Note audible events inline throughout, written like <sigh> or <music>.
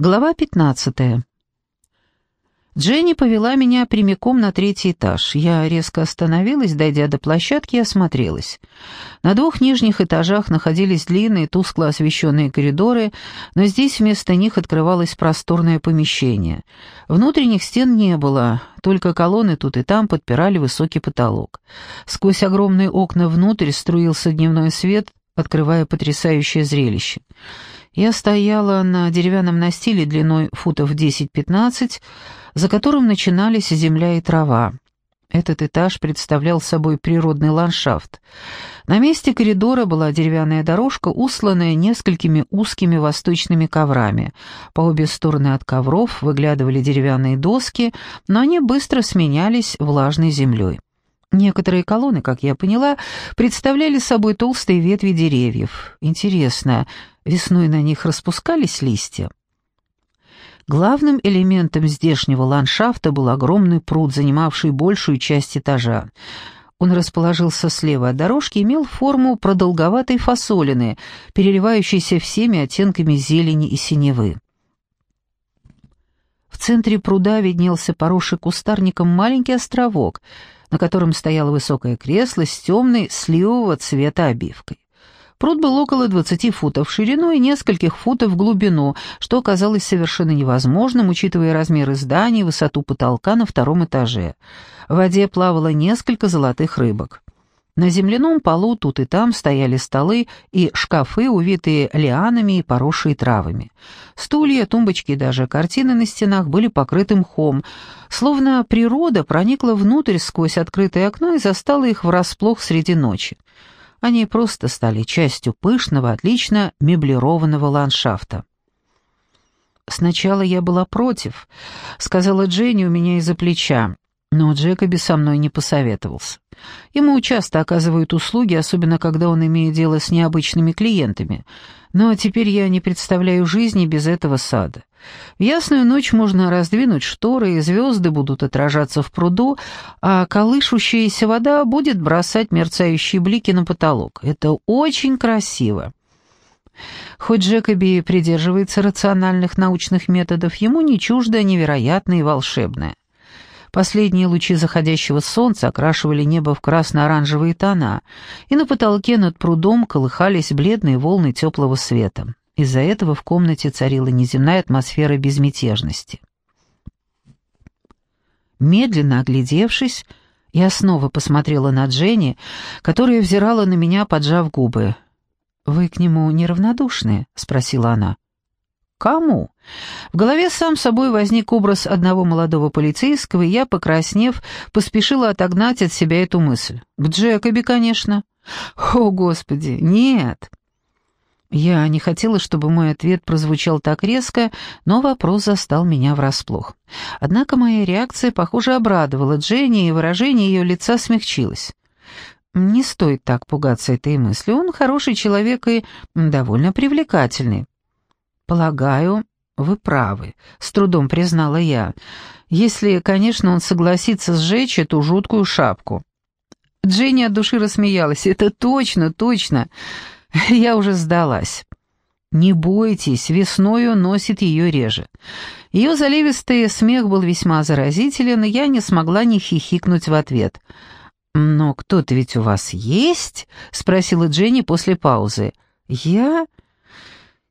Глава 15. Дженни повела меня прямиком на третий этаж. Я резко остановилась, дойдя до площадки, и осмотрелась. На двух нижних этажах находились длинные, тускло освещенные коридоры, но здесь вместо них открывалось просторное помещение. Внутренних стен не было, только колонны тут и там подпирали высокий потолок. Сквозь огромные окна внутрь струился дневной свет, открывая потрясающее зрелище. Я стояла на деревянном настиле длиной футов 10-15, за которым начинались земля и трава. Этот этаж представлял собой природный ландшафт. На месте коридора была деревянная дорожка, усланная несколькими узкими восточными коврами. По обе стороны от ковров выглядывали деревянные доски, но они быстро сменялись влажной землей. Некоторые колонны, как я поняла, представляли собой толстые ветви деревьев. Интересно, весной на них распускались листья? Главным элементом здешнего ландшафта был огромный пруд, занимавший большую часть этажа. Он расположился слева от дорожки и имел форму продолговатой фасолины, переливающейся всеми оттенками зелени и синевы. В центре пруда виднелся поросший кустарником маленький островок — на котором стояло высокое кресло с темной сливового цвета обивкой. Пруд был около 20 футов в ширину и нескольких футов в глубину, что оказалось совершенно невозможным, учитывая размеры здания и высоту потолка на втором этаже. В воде плавало несколько золотых рыбок. На земляном полу тут и там стояли столы и шкафы, увитые лианами и поросшие травами. Стулья, тумбочки и даже картины на стенах были покрыты мхом, словно природа проникла внутрь сквозь открытое окно и застала их врасплох среди ночи. Они просто стали частью пышного, отлично меблированного ландшафта. «Сначала я была против», — сказала Дженни у меня из-за плеча. Но Джекоби со мной не посоветовался. Ему часто оказывают услуги, особенно когда он имеет дело с необычными клиентами. Но теперь я не представляю жизни без этого сада. В ясную ночь можно раздвинуть шторы, и звезды будут отражаться в пруду, а колышущаяся вода будет бросать мерцающие блики на потолок. Это очень красиво. Хоть Джекоби придерживается рациональных научных методов, ему не чуждо невероятное и волшебное. Последние лучи заходящего солнца окрашивали небо в красно-оранжевые тона, и на потолке над прудом колыхались бледные волны теплого света. Из-за этого в комнате царила неземная атмосфера безмятежности. Медленно оглядевшись, я снова посмотрела на Дженни, которая взирала на меня, поджав губы. «Вы к нему неравнодушны?» — спросила она. Кому? В голове сам собой возник образ одного молодого полицейского, и я, покраснев, поспешила отогнать от себя эту мысль. К Джекоби, конечно. О, Господи, нет. Я не хотела, чтобы мой ответ прозвучал так резко, но вопрос застал меня врасплох. Однако моя реакция, похоже, обрадовала Дженни, и выражение ее лица смягчилось. Не стоит так пугаться этой мысли. Он хороший человек и довольно привлекательный. «Полагаю, вы правы», — с трудом признала я. «Если, конечно, он согласится сжечь эту жуткую шапку». Дженни от души рассмеялась. «Это точно, точно. <laughs> Я уже сдалась». «Не бойтесь, весною носит ее реже». Ее заливистый смех был весьма заразителен, и я не смогла не хихикнуть в ответ. «Но кто-то ведь у вас есть?» — спросила Дженни после паузы. «Я?»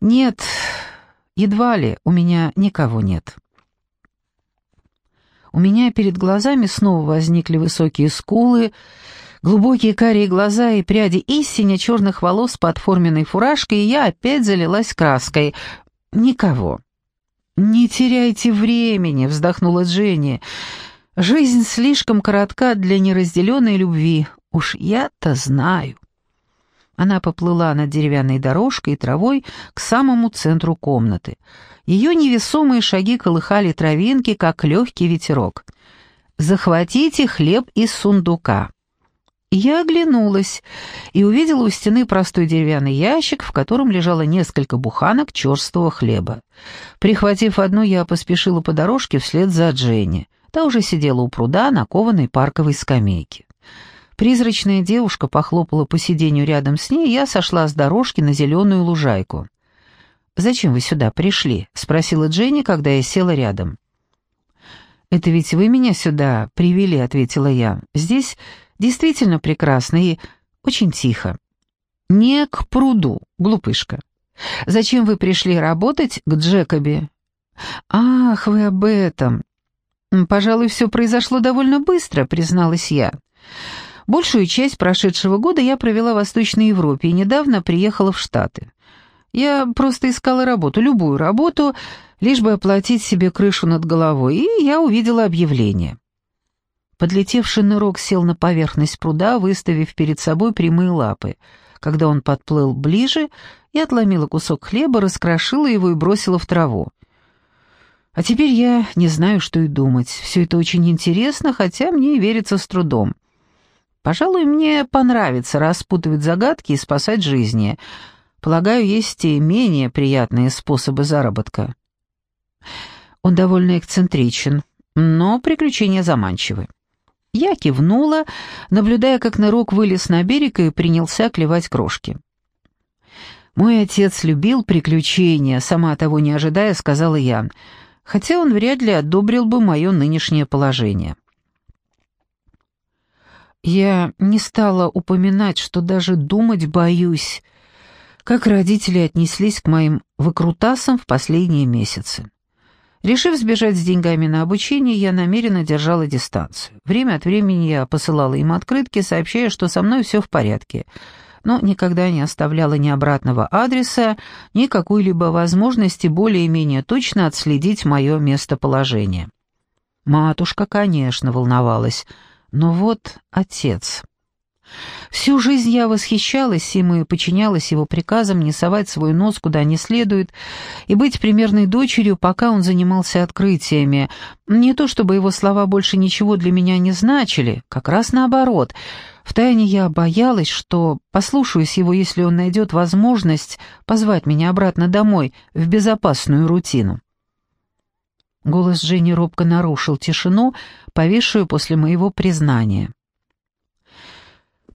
«Нет, едва ли, у меня никого нет». У меня перед глазами снова возникли высокие скулы, глубокие карие глаза и пряди истине черных волос под форменной фуражкой, и я опять залилась краской. «Никого». «Не теряйте времени», — вздохнула Дженни. «Жизнь слишком коротка для неразделенной любви. Уж я-то знаю». Она поплыла над деревянной дорожкой и травой к самому центру комнаты. Ее невесомые шаги колыхали травинки, как легкий ветерок. «Захватите хлеб из сундука». Я оглянулась и увидела у стены простой деревянный ящик, в котором лежало несколько буханок черствого хлеба. Прихватив одну, я поспешила по дорожке вслед за Дженни. Та уже сидела у пруда на кованой парковой скамейке. Призрачная девушка похлопала по сиденью рядом с ней, и я сошла с дорожки на зеленую лужайку. «Зачем вы сюда пришли?» — спросила Дженни, когда я села рядом. «Это ведь вы меня сюда привели», — ответила я. «Здесь действительно прекрасно и очень тихо». «Не к пруду, глупышка. Зачем вы пришли работать к Джекоби?» «Ах, вы об этом!» «Пожалуй, все произошло довольно быстро», — призналась я. «Большую часть прошедшего года я провела в Восточной Европе и недавно приехала в Штаты. Я просто искала работу, любую работу, лишь бы оплатить себе крышу над головой, и я увидела объявление». Подлетевший нырок сел на поверхность пруда, выставив перед собой прямые лапы. Когда он подплыл ближе, я отломила кусок хлеба, раскрошила его и бросила в траву. А теперь я не знаю, что и думать. Все это очень интересно, хотя мне и верится с трудом. Пожалуй, мне понравится распутывать загадки и спасать жизни. Полагаю, есть и менее приятные способы заработка. Он довольно эксцентричен, но приключения заманчивы. Я кивнула, наблюдая, как нырок вылез на берег и принялся клевать крошки. «Мой отец любил приключения», — сама того не ожидая, сказала я хотя он вряд ли одобрил бы мое нынешнее положение. Я не стала упоминать, что даже думать боюсь, как родители отнеслись к моим выкрутасам в последние месяцы. Решив сбежать с деньгами на обучение, я намеренно держала дистанцию. Время от времени я посылала им открытки, сообщая, что со мной все в порядке — но никогда не оставляла ни обратного адреса, ни какой-либо возможности более-менее точно отследить мое местоположение. Матушка, конечно, волновалась, но вот отец... Всю жизнь я восхищалась им и подчинялась его приказам не совать свой нос куда не следует и быть примерной дочерью, пока он занимался открытиями. Не то чтобы его слова больше ничего для меня не значили, как раз наоборот — Втайне я боялась, что послушаюсь его, если он найдет возможность позвать меня обратно домой, в безопасную рутину. Голос Дженни робко нарушил тишину, повисшую после моего признания.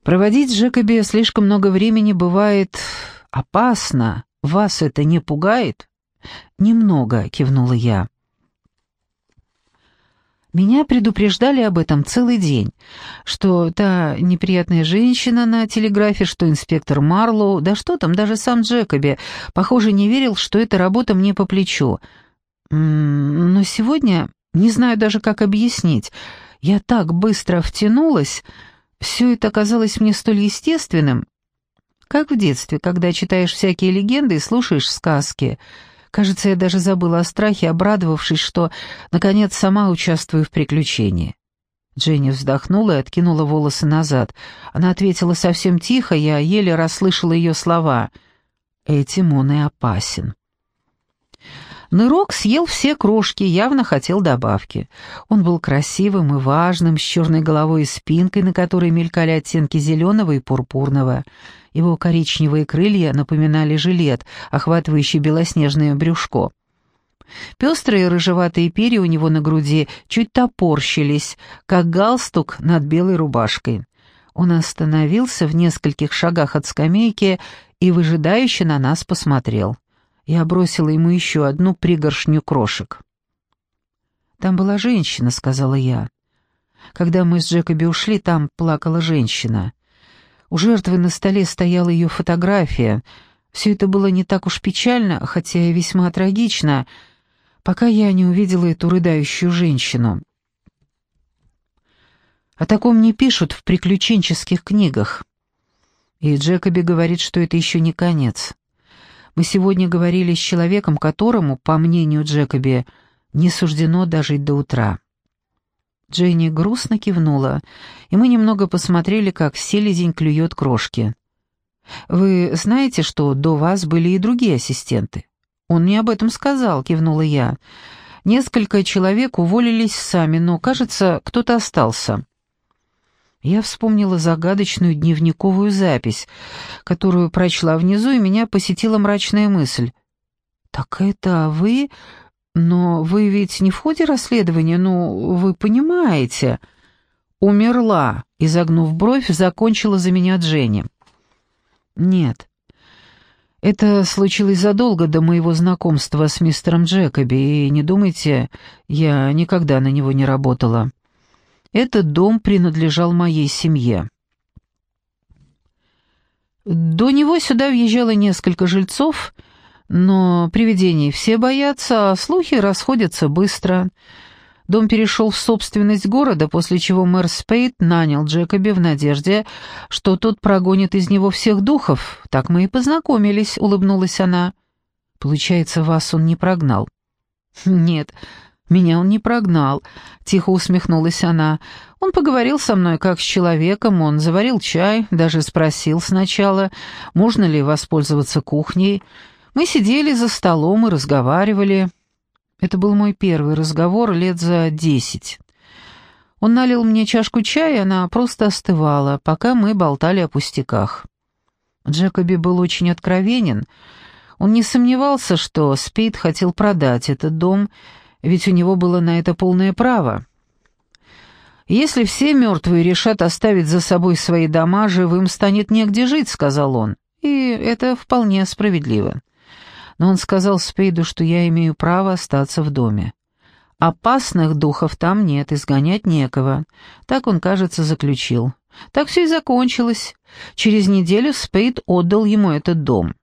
«Проводить с Джекоби слишком много времени бывает опасно. Вас это не пугает?» «Немного», — кивнула я. Меня предупреждали об этом целый день, что та неприятная женщина на телеграфе, что инспектор Марлоу, да что там, даже сам Джекоби, похоже, не верил, что эта работа мне по плечу. Но сегодня, не знаю даже, как объяснить, я так быстро втянулась, все это казалось мне столь естественным, как в детстве, когда читаешь всякие легенды и слушаешь сказки — Кажется, я даже забыла о страхе, обрадовавшись, что, наконец, сама участвую в приключении. Дженни вздохнула и откинула волосы назад. Она ответила совсем тихо, я еле расслышала ее слова. «Этим он и опасен». Нырок съел все крошки, явно хотел добавки. Он был красивым и важным, с черной головой и спинкой, на которой мелькали оттенки зеленого и пурпурного. Его коричневые крылья напоминали жилет, охватывающий белоснежное брюшко. Пестрые рыжеватые перья у него на груди чуть топорщились, как галстук над белой рубашкой. Он остановился в нескольких шагах от скамейки и выжидающе на нас посмотрел. Я бросила ему еще одну пригоршню крошек. «Там была женщина», — сказала я. Когда мы с Джекоби ушли, там плакала женщина. У жертвы на столе стояла ее фотография. Все это было не так уж печально, хотя и весьма трагично, пока я не увидела эту рыдающую женщину. О таком не пишут в приключенческих книгах. И Джекоби говорит, что это еще не конец. Мы сегодня говорили с человеком, которому, по мнению Джекоби, не суждено дожить до утра. Дженни грустно кивнула, и мы немного посмотрели, как селезень клюет крошки. «Вы знаете, что до вас были и другие ассистенты?» «Он мне об этом сказал», — кивнула я. «Несколько человек уволились сами, но, кажется, кто-то остался». Я вспомнила загадочную дневниковую запись, которую прочла внизу, и меня посетила мрачная мысль. «Так это вы «Но вы ведь не в ходе расследования, ну, вы понимаете...» «Умерла», — изогнув бровь, закончила за меня Дженни. «Нет, Это случилось задолго до моего знакомства с мистером Джекоби, и не думайте, я никогда на него не работала. Этот дом принадлежал моей семье. До него сюда въезжало несколько жильцов, но привидений все боятся, а слухи расходятся быстро. Дом перешел в собственность города, после чего мэр Спейд нанял Джекоби в надежде, что тот прогонит из него всех духов. Так мы и познакомились, улыбнулась она. Получается, вас он не прогнал? Нет, меня он не прогнал, тихо усмехнулась она. Он поговорил со мной как с человеком, он заварил чай, даже спросил сначала, можно ли воспользоваться кухней. Мы сидели за столом и разговаривали. Это был мой первый разговор лет за десять. Он налил мне чашку чая, она просто остывала, пока мы болтали о пустяках. Джекоби был очень откровенен. Он не сомневался, что Спейд хотел продать этот дом, ведь у него было на это полное право. «Если все мертвые решат оставить за собой свои дома, живым станет негде жить», — сказал он. «И это вполне справедливо» но он сказал Спейду, что я имею право остаться в доме. Опасных духов там нет, изгонять некого. Так он, кажется, заключил. Так все и закончилось. Через неделю Спейд отдал ему этот дом.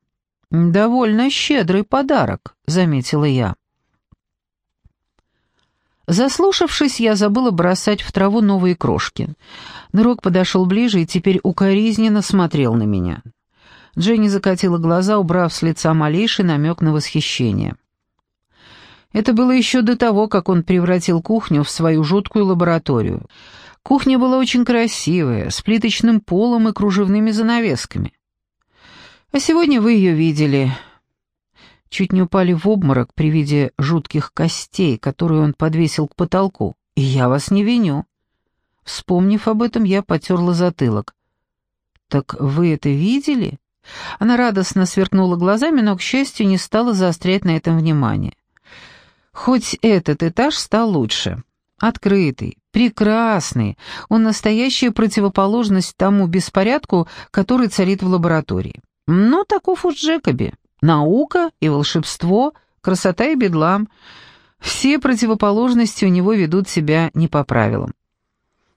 «Довольно щедрый подарок», — заметила я. Заслушавшись, я забыла бросать в траву новые крошки. Нырок подошел ближе и теперь укоризненно смотрел на меня. Дженни закатила глаза, убрав с лица малейший намек на восхищение. Это было еще до того, как он превратил кухню в свою жуткую лабораторию. Кухня была очень красивая, с плиточным полом и кружевными занавесками. А сегодня вы ее видели. Чуть не упали в обморок при виде жутких костей, которые он подвесил к потолку. И я вас не виню. Вспомнив об этом, я потерла затылок. «Так вы это видели?» Она радостно сверкнула глазами, но, к счастью, не стала заострять на этом внимание. Хоть этот этаж стал лучше. Открытый, прекрасный, он настоящая противоположность тому беспорядку, который царит в лаборатории. Ну, таков уж Джекоби. Наука и волшебство, красота и бедлам. Все противоположности у него ведут себя не по правилам.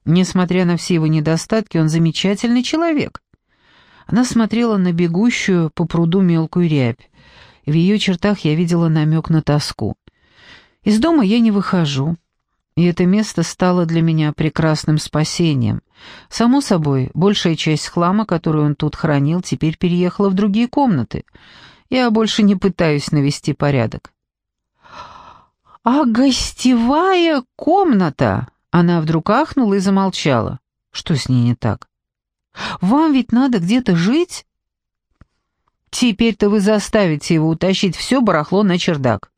Несмотря на все его недостатки, он замечательный человек. Она смотрела на бегущую по пруду мелкую рябь. В ее чертах я видела намек на тоску. Из дома я не выхожу, и это место стало для меня прекрасным спасением. Само собой, большая часть хлама, которую он тут хранил, теперь переехала в другие комнаты. Я больше не пытаюсь навести порядок. «А гостевая комната!» Она вдруг ахнула и замолчала. Что с ней не так? Вам ведь надо где-то жить. Теперь-то вы заставите его утащить все барахло на чердак.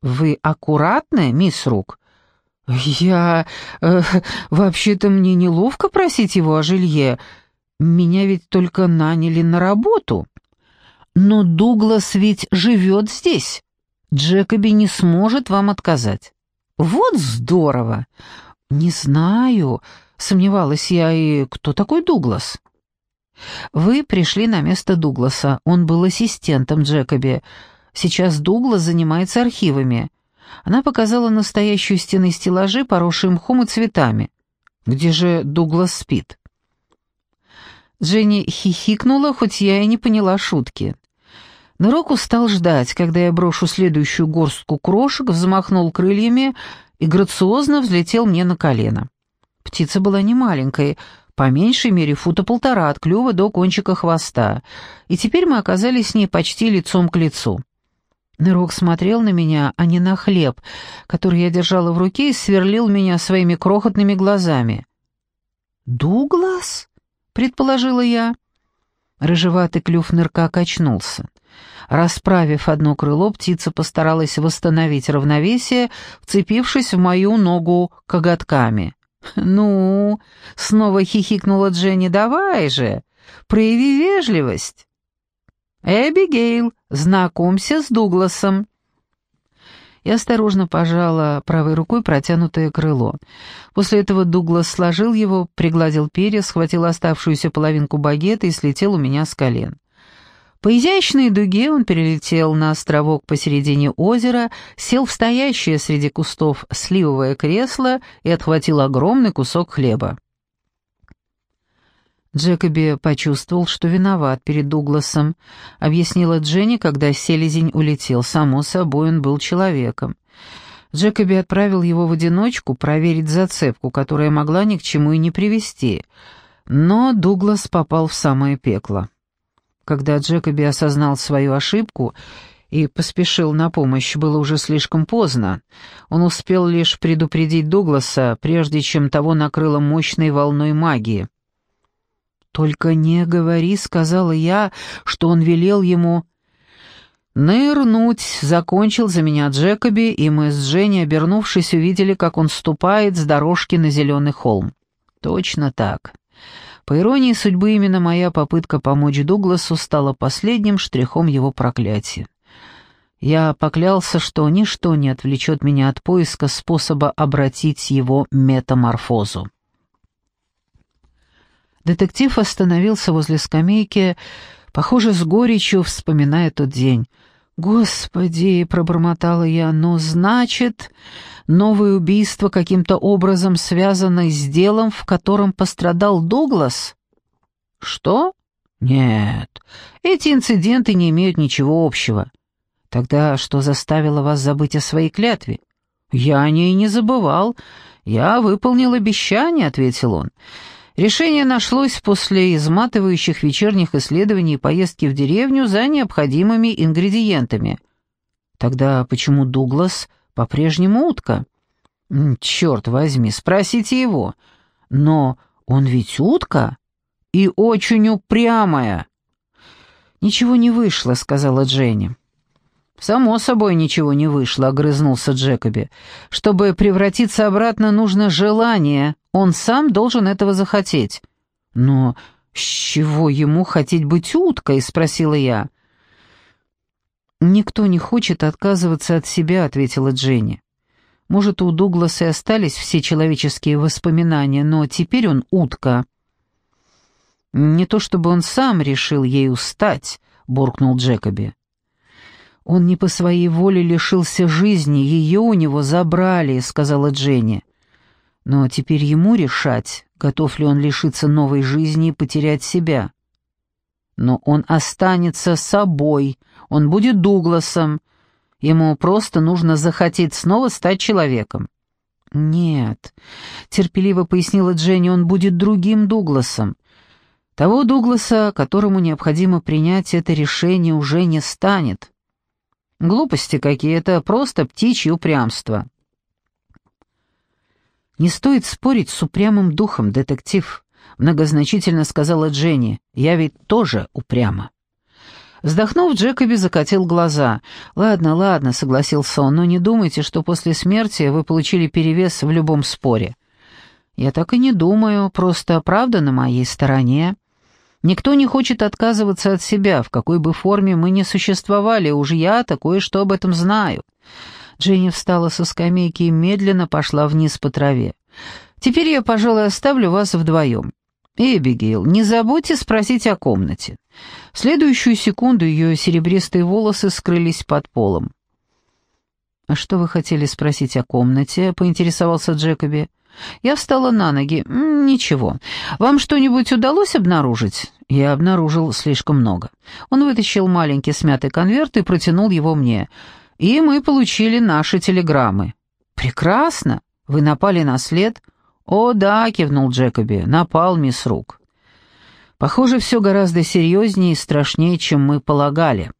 Вы аккуратная, мисс Рук? Я... Э, вообще-то мне неловко просить его о жилье. Меня ведь только наняли на работу. Но Дуглас ведь живет здесь. Джекоби не сможет вам отказать. Вот здорово. Не знаю, Сомневалась я, и кто такой Дуглас? Вы пришли на место Дугласа. Он был ассистентом Джекоби. Сейчас Дуглас занимается архивами. Она показала настоящую стены стеллажи, поросшие мхом и цветами. Где же Дуглас спит? Дженни хихикнула, хоть я и не поняла шутки. Нырок устал ждать, когда я брошу следующую горстку крошек, взмахнул крыльями и грациозно взлетел мне на колено. Птица была не маленькой, по меньшей мере фута полтора от клюва до кончика хвоста, и теперь мы оказались с ней почти лицом к лицу. Нырок смотрел на меня, а не на хлеб, который я держала в руке и сверлил меня своими крохотными глазами. «Дуглас?» — предположила я. Рыжеватый клюв нырка качнулся. Расправив одно крыло, птица постаралась восстановить равновесие, вцепившись в мою ногу коготками. «Ну?» — снова хихикнула Дженни. «Давай же, прояви вежливость». «Эбигейл, знакомься с Дугласом». Я осторожно пожала правой рукой протянутое крыло. После этого Дуглас сложил его, пригладил перья, схватил оставшуюся половинку багета и слетел у меня с колен. По изящной дуге он перелетел на островок посередине озера, сел в стоящее среди кустов сливовое кресло и отхватил огромный кусок хлеба. Джекоби почувствовал, что виноват перед Дугласом, объяснила Дженни, когда селезень улетел. Само собой, он был человеком. Джекоби отправил его в одиночку проверить зацепку, которая могла ни к чему и не привести. Но Дуглас попал в самое пекло. Когда Джекоби осознал свою ошибку и поспешил на помощь, было уже слишком поздно. Он успел лишь предупредить Дугласа, прежде чем того накрыло мощной волной магии. «Только не говори», — сказала я, что он велел ему «Нырнуть!» — закончил за меня Джекоби, и мы с Женей, обернувшись, увидели, как он ступает с дорожки на зеленый холм. Точно так. По иронии судьбы, именно моя попытка помочь Дугласу стала последним штрихом его проклятия. Я поклялся, что ничто не отвлечет меня от поиска способа обратить его метаморфозу. Детектив остановился возле скамейки, похоже, с горечью вспоминая тот день. «Господи!» — пробормотала я. «Ну, значит, новое убийство каким-то образом связано с делом, в котором пострадал Дуглас?» «Что?» «Нет, эти инциденты не имеют ничего общего». «Тогда что заставило вас забыть о своей клятве?» «Я о ней не забывал. Я выполнил обещание», — ответил он. Решение нашлось после изматывающих вечерних исследований и поездки в деревню за необходимыми ингредиентами. Тогда почему Дуглас по-прежнему утка? Черт возьми, спросите его. Но он ведь утка и очень упрямая. «Ничего не вышло», — сказала Дженни. «Само собой ничего не вышло», — огрызнулся Джекоби. «Чтобы превратиться обратно, нужно желание. Он сам должен этого захотеть». «Но с чего ему хотеть быть уткой?» — спросила я. «Никто не хочет отказываться от себя», — ответила Дженни. «Может, у Дугласа и остались все человеческие воспоминания, но теперь он утка». «Не то чтобы он сам решил ею стать», — буркнул Джекоби. «Он не по своей воле лишился жизни, ее у него забрали», — сказала Дженни. «Но теперь ему решать, готов ли он лишиться новой жизни и потерять себя». «Но он останется собой, он будет Дугласом. Ему просто нужно захотеть снова стать человеком». «Нет», — терпеливо пояснила Дженни, — «он будет другим Дугласом. Того Дугласа, которому необходимо принять это решение, уже не станет». Глупости какие, это просто птичье упрямство. «Не стоит спорить с упрямым духом, детектив», — многозначительно сказала Дженни. «Я ведь тоже упряма». Вздохнув, Джекоби закатил глаза. «Ладно, ладно», — согласился он, — «но не думайте, что после смерти вы получили перевес в любом споре». «Я так и не думаю, просто правда на моей стороне». Никто не хочет отказываться от себя, в какой бы форме мы ни существовали, уж я такое что об этом знаю». Дженни встала со скамейки и медленно пошла вниз по траве. «Теперь я, пожалуй, оставлю вас вдвоем. Эбигейл, не забудьте спросить о комнате». В следующую секунду ее серебристые волосы скрылись под полом. «А что вы хотели спросить о комнате?» — поинтересовался Джекоби. Я встала на ноги. «Ничего. Вам что-нибудь удалось обнаружить?» Я обнаружил слишком много. Он вытащил маленький смятый конверт и протянул его мне. И мы получили наши телеграммы. «Прекрасно! Вы напали на след?» «О, да», — кивнул Джекоби, — «напал мисс Рук». «Похоже, все гораздо серьезнее и страшнее, чем мы полагали».